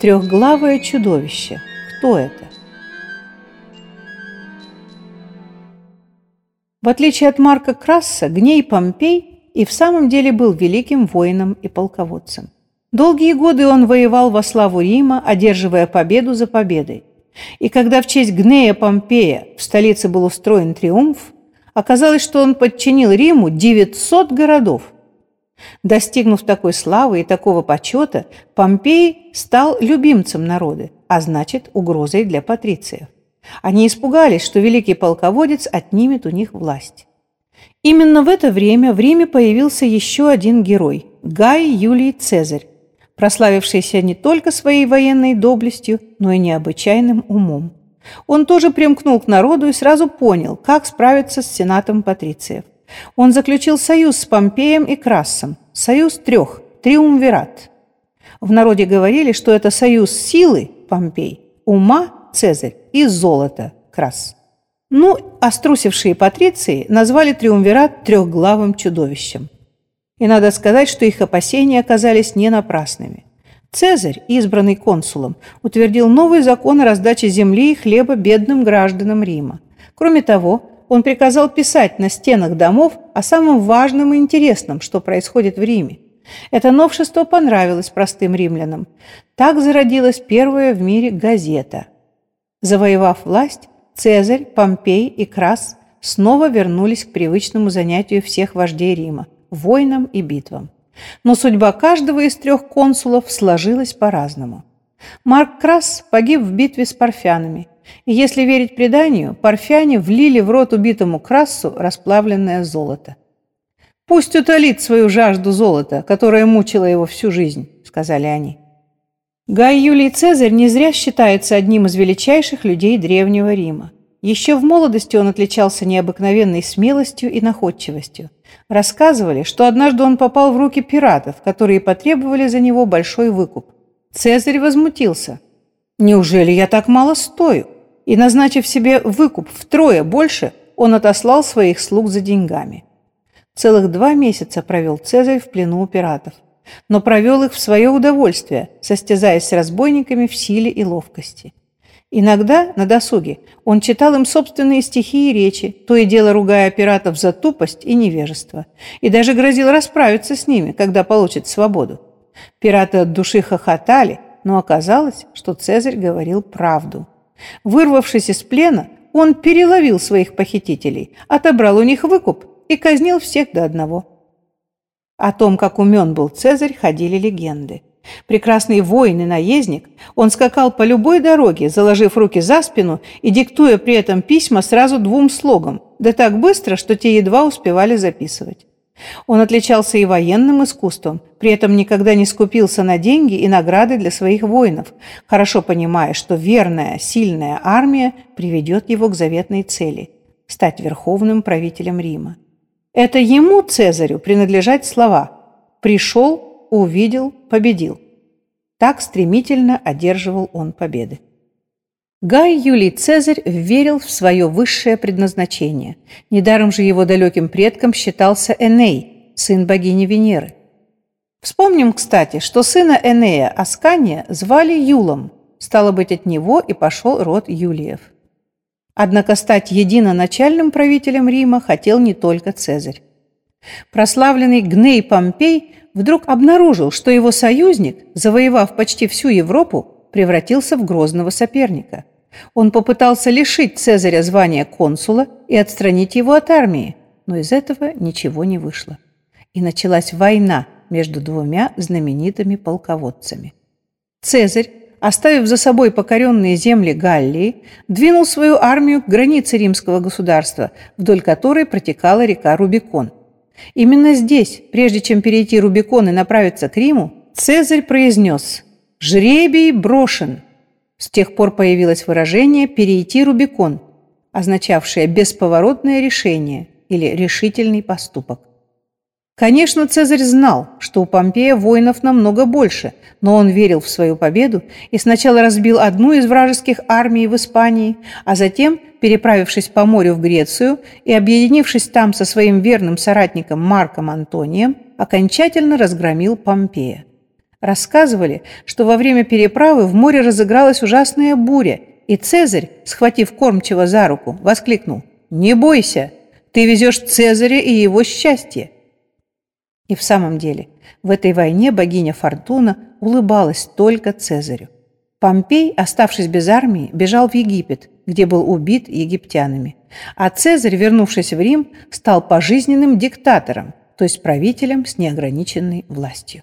Трехглавое чудовище. Кто это? В отличие от Марка Красса, Гней Помпей и в самом деле был великим воином и полководцем. Долгие годы он воевал во славу Рима, одерживая победу за победой. И когда в честь Гнея Помпея в столице был устроен триумф, оказалось, что он подчинил Риму 900 городов. Достигнув такой славы и такого почета, Помпей стал любимцем народа, а значит, угрозой для патрициев. Они испугались, что великий полководец отнимет у них власть. Именно в это время в Риме появился еще один герой – Гай Юлий Цезарь, прославившийся не только своей военной доблестью, но и необычайным умом. Он тоже примкнул к народу и сразу понял, как справиться с сенатом патрициев. Он заключил союз с Помпеем и Крассом, союз трех, триумвират. В народе говорили, что это союз силы, Помпей, ума, Цезарь, и золота, Крас. Ну, острусившие патриции назвали триумвират трехглавым чудовищем. И надо сказать, что их опасения оказались не напрасными. Цезарь, избранный консулом, утвердил новый закон о раздаче земли и хлеба бедным гражданам Рима. Кроме того, он приказал писать на стенах домов о самом важном и интересном, что происходит в Риме. Это новшество понравилось простым римлянам. Так зародилась первая в мире газета. Завоевав власть, Цезарь, Помпей и Крас снова вернулись к привычному занятию всех вождей Рима – войнам и битвам. Но судьба каждого из трех консулов сложилась по-разному. Марк Крас погиб в битве с парфянами, и если верить преданию, парфяне влили в рот убитому Крассу расплавленное золото. «Пусть утолит свою жажду золота, которая мучила его всю жизнь», — сказали они. Гай Юлий Цезарь не зря считается одним из величайших людей Древнего Рима. Еще в молодости он отличался необыкновенной смелостью и находчивостью. Рассказывали, что однажды он попал в руки пиратов, которые потребовали за него большой выкуп. Цезарь возмутился. «Неужели я так мало стою?» И, назначив себе выкуп втрое больше, он отослал своих слуг за деньгами. Целых два месяца провел Цезарь в плену у пиратов, но провел их в свое удовольствие, состязаясь с разбойниками в силе и ловкости. Иногда на досуге он читал им собственные стихи и речи, то и дело ругая пиратов за тупость и невежество, и даже грозил расправиться с ними, когда получит свободу. Пираты от души хохотали, но оказалось, что Цезарь говорил правду. Вырвавшись из плена, он переловил своих похитителей, отобрал у них выкуп и казнил всех до одного. О том, как умен был Цезарь, ходили легенды. Прекрасный воин и наездник, он скакал по любой дороге, заложив руки за спину и диктуя при этом письма сразу двум слогам, да так быстро, что те едва успевали записывать. Он отличался и военным искусством, при этом никогда не скупился на деньги и награды для своих воинов, хорошо понимая, что верная, сильная армия приведет его к заветной цели – стать верховным правителем Рима. Это ему, Цезарю, принадлежать слова «пришел, увидел, победил». Так стремительно одерживал он победы. Гай Юлий Цезарь верил в свое высшее предназначение. Недаром же его далеким предком считался Эней, сын богини Венеры. Вспомним, кстати, что сына Энея Аскания звали Юлом, стало быть, от него и пошел род Юлиев. Однако стать единоначальным правителем Рима хотел не только Цезарь. Прославленный Гней Помпей вдруг обнаружил, что его союзник, завоевав почти всю Европу, превратился в грозного соперника. Он попытался лишить Цезаря звания консула и отстранить его от армии, но из этого ничего не вышло. И началась война между двумя знаменитыми полководцами. Цезарь, оставив за собой покоренные земли Галлии, двинул свою армию к границе римского государства, вдоль которой протекала река Рубикон. Именно здесь, прежде чем перейти Рубикон и направиться к Риму, Цезарь произнес «Жребий брошен!» С тех пор появилось выражение «перейти Рубикон», означавшее бесповоротное решение или решительный поступок. Конечно, Цезарь знал, что у Помпея воинов намного больше, но он верил в свою победу и сначала разбил одну из вражеских армий в Испании, а затем, переправившись по морю в Грецию и объединившись там со своим верным соратником Марком Антонием, окончательно разгромил Помпея. Рассказывали, что во время переправы в море разыгралась ужасная буря, и Цезарь, схватив кормчего за руку, воскликнул «Не бойся, ты везешь Цезаря и его счастье». И в самом деле, в этой войне богиня Фортуна улыбалась только Цезарю. Помпей, оставшись без армии, бежал в Египет, где был убит египтянами. А Цезарь, вернувшись в Рим, стал пожизненным диктатором, то есть правителем с неограниченной властью.